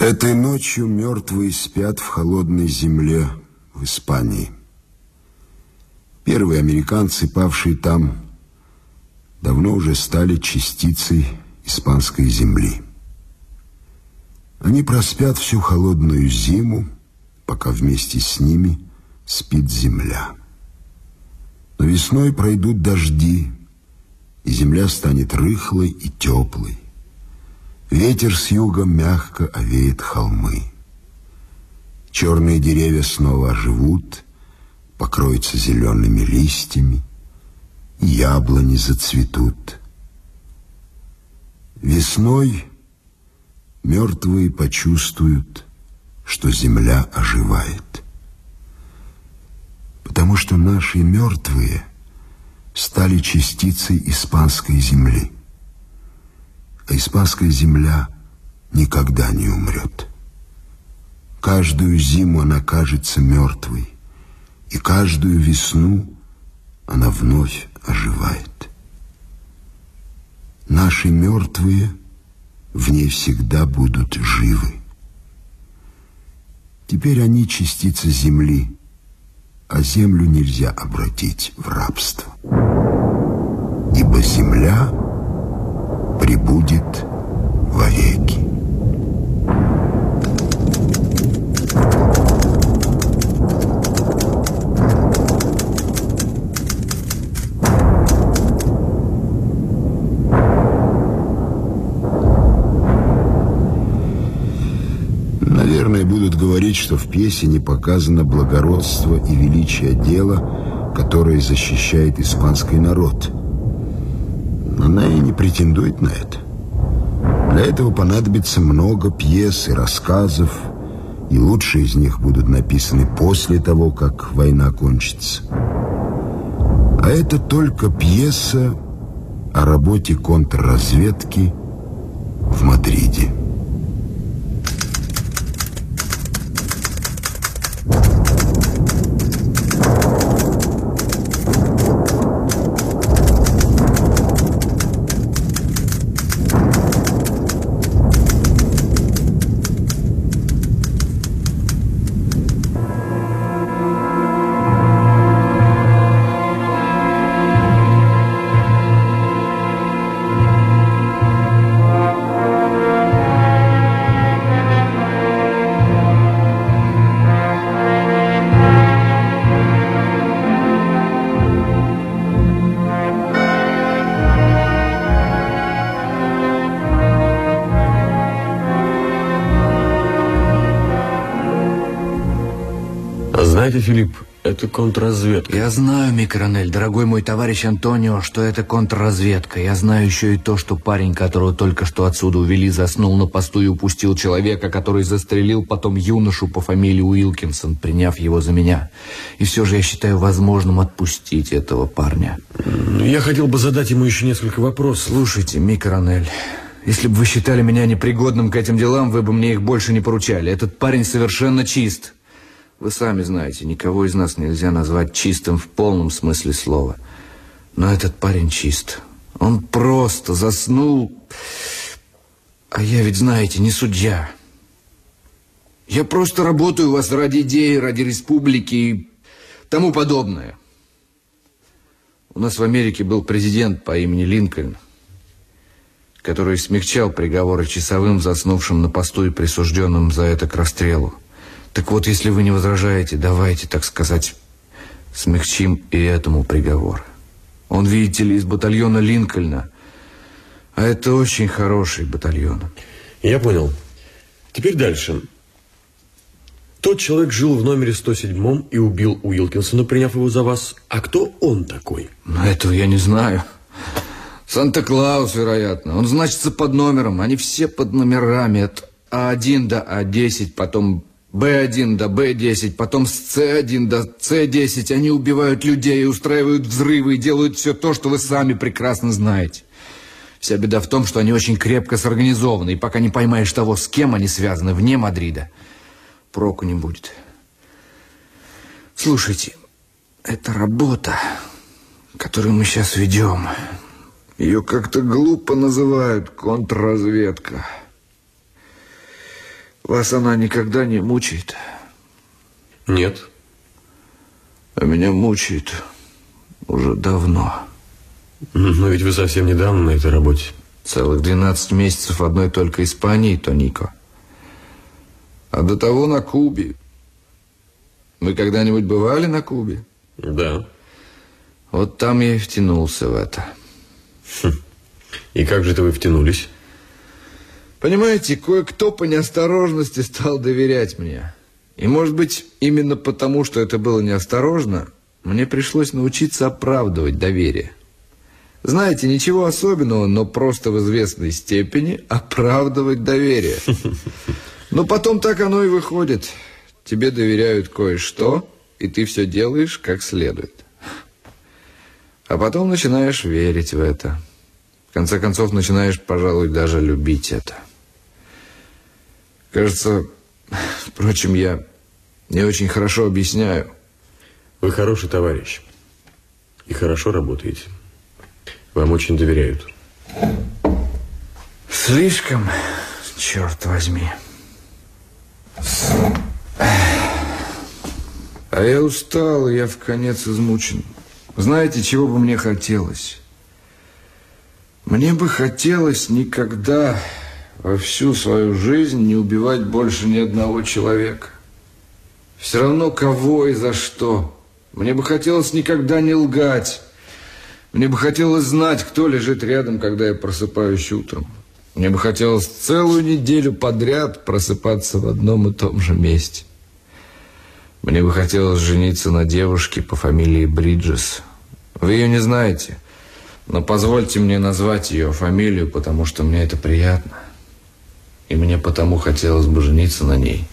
Этой ночью мертвые спят в холодной земле в Испании. Первые американцы, павшие там, давно уже стали частицей испанской земли. Они проспят всю холодную зиму, пока вместе с ними спит земля. Но весной пройдут дожди, и земля станет рыхлой и теплой. Ветер с юга мягко овеет холмы. Черные деревья снова оживут, покроются зелеными листьями, яблони зацветут. Весной мертвые почувствуют, что земля оживает. Потому что наши мертвые стали частицей испанской земли а испанская земля никогда не умрет. Каждую зиму она кажется мертвой, и каждую весну она вновь оживает. Наши мертвые в ней всегда будут живы. Теперь они частица земли, а землю нельзя обратить в рабство. Ибо земля — пребудет вовеки. Наверное, будут говорить, что в пьесе не показано благородство и величие дела, которое защищает испанский народ – она и не претендует на это. Для этого понадобится много пьес и рассказов, и лучшие из них будут написаны после того, как война кончится. А это только пьеса о работе контрразведки в Мадриде. Знаете, Филипп, это контрразведка. Я знаю, Микронель, дорогой мой товарищ Антонио, что это контрразведка. Я знаю еще и то, что парень, которого только что отсюда увели, заснул на посту и упустил человека, который застрелил потом юношу по фамилии Уилкинсон, приняв его за меня. И все же я считаю возможным отпустить этого парня. Я хотел бы задать ему еще несколько вопросов. Слушайте, Микронель, если бы вы считали меня непригодным к этим делам, вы бы мне их больше не поручали. Этот парень совершенно чист. Вы сами знаете, никого из нас нельзя назвать чистым в полном смысле слова. Но этот парень чист. Он просто заснул. А я ведь, знаете, не судья. Я просто работаю у вас ради идеи, ради республики и тому подобное. У нас в Америке был президент по имени Линкольн, который смягчал приговоры часовым, заснувшим на посту и присужденным за это к расстрелу. Так вот, если вы не возражаете, давайте, так сказать, смягчим и этому приговор. Он, видите ли, из батальона Линкольна. А это очень хороший батальон. Я понял. Теперь дальше. Тот человек жил в номере 107 и убил Уилкинсона, приняв его за вас. А кто он такой? Ну, этого я не знаю. Санта-Клаус, вероятно. Он значится под номером. Они все под номерами. От А1 до А10, потом Б1 до Б10, потом с С1 до С10. Они убивают людей, устраивают взрывы и делают все то, что вы сами прекрасно знаете. Вся беда в том, что они очень крепко сорганизованы, и пока не поймаешь того, с кем они связаны вне Мадрида, проку не будет. Слушайте, это работа, которую мы сейчас ведем. Ее как-то глупо называют контрразведка. Вас она никогда не мучает? Нет. А меня мучает уже давно. Но ведь вы совсем недавно на этой работе. Целых 12 месяцев одной только Испании, Тонико. А до того на Кубе. Вы когда-нибудь бывали на Кубе? Да. Вот там я и втянулся в это. Хм. И как же это вы втянулись? Понимаете, кое-кто по неосторожности стал доверять мне. И, может быть, именно потому, что это было неосторожно, мне пришлось научиться оправдывать доверие. Знаете, ничего особенного, но просто в известной степени оправдывать доверие. Но потом так оно и выходит. Тебе доверяют кое-что, и ты все делаешь как следует. А потом начинаешь верить в это. В конце концов, начинаешь, пожалуй, даже любить это. Кажется, впрочем, я не очень хорошо объясняю. Вы хороший товарищ. И хорошо работаете. Вам очень доверяют. Слишком, черт возьми. А я устал, я в конец измучен. Знаете, чего бы мне хотелось? Мне бы хотелось никогда всю свою жизнь не убивать больше ни одного человека. Все равно кого и за что. Мне бы хотелось никогда не лгать. Мне бы хотелось знать, кто лежит рядом, когда я просыпаюсь утром. Мне бы хотелось целую неделю подряд просыпаться в одном и том же месте. Мне бы хотелось жениться на девушке по фамилии Бриджес. Вы ее не знаете, но позвольте мне назвать ее фамилию, потому что мне это приятно. И мне потому хотелось бы жениться на ней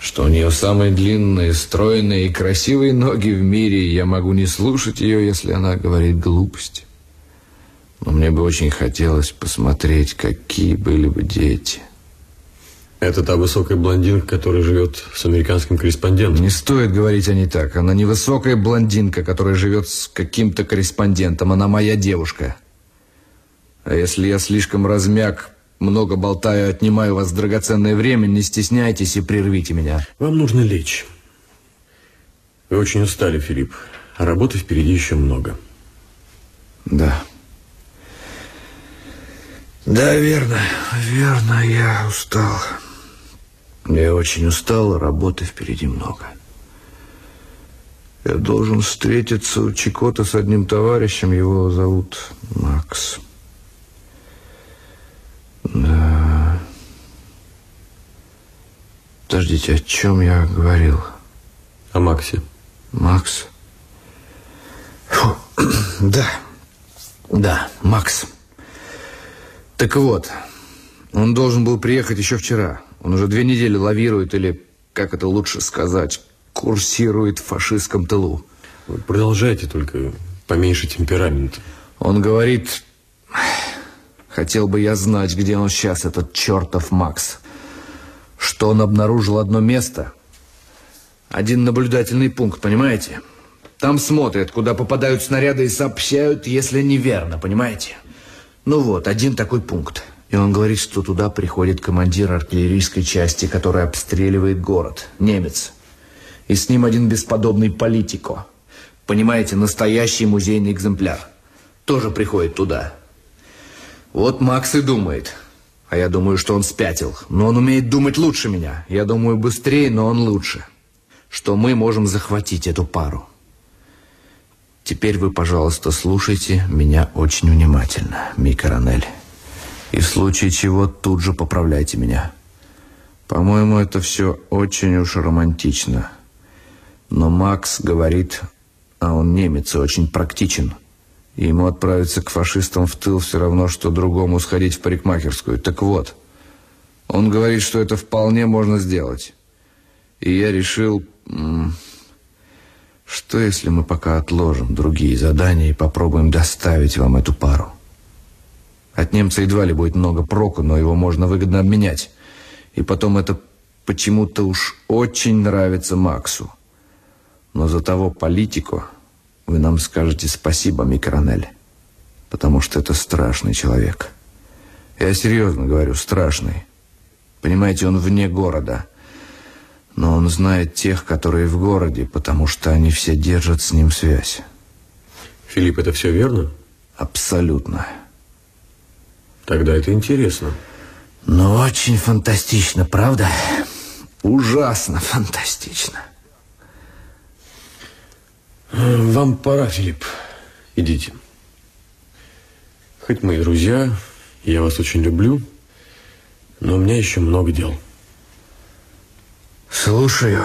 что у нее самые длинные, стройные и красивые ноги в мире, и я могу не слушать ее, если она говорит глупости. Но мне бы очень хотелось посмотреть, какие были бы дети. Это та высокая блондинка, которая живет с американским корреспондентом. Не стоит говорить о ней так. Она не высокая блондинка, которая живет с каким-то корреспондентом. Она моя девушка. А если я слишком размяк, много болтаю, отнимаю у вас драгоценное время. Не стесняйтесь и прервите меня. Вам нужно лечь. Вы очень устали, Филипп. А работы впереди еще много. Да. Да, верно. Верно, я устал. Я очень устал, а работы впереди много. Я должен встретиться у Чикота с одним товарищем. Его зовут Макс. Макс. Подождите, о чем я говорил? О Максе. Макс? Фу. Да. Да, Макс. Так вот, он должен был приехать еще вчера. Он уже две недели лавирует, или, как это лучше сказать, курсирует в фашистском тылу. Вы продолжайте, только поменьше темперамента. Он говорит, Хотел бы я знать, где он сейчас, этот чертов Макс. Что он обнаружил одно место. Один наблюдательный пункт, понимаете? Там смотрят, куда попадают снаряды и сообщают, если неверно, понимаете? Ну вот, один такой пункт. И он говорит, что туда приходит командир артиллерийской части, который обстреливает город. Немец. И с ним один бесподобный политико. Понимаете, настоящий музейный экземпляр. Тоже приходит туда. Вот Макс и думает. А я думаю, что он спятил. Но он умеет думать лучше меня. Я думаю, быстрее, но он лучше. Что мы можем захватить эту пару. Теперь вы, пожалуйста, слушайте меня очень внимательно, Микаранель. И в случае чего тут же поправляйте меня. По-моему, это все очень уж романтично. Но Макс говорит, а он немец и очень практичен – и ему отправиться к фашистам в тыл все равно, что другому сходить в парикмахерскую. Так вот, он говорит, что это вполне можно сделать. И я решил, что если мы пока отложим другие задания и попробуем доставить вам эту пару. От немца едва ли будет много проку, но его можно выгодно обменять. И потом это почему-то уж очень нравится Максу. Но за того политику вы нам скажете спасибо, Микронель, потому что это страшный человек. Я серьезно говорю, страшный. Понимаете, он вне города. Но он знает тех, которые в городе, потому что они все держат с ним связь. Филипп, это все верно? Абсолютно. Тогда это интересно. Но очень фантастично, правда? Ужасно фантастично. Вам пора, Филипп. Идите. Хоть мы и друзья, я вас очень люблю, но у меня еще много дел. Слушаю.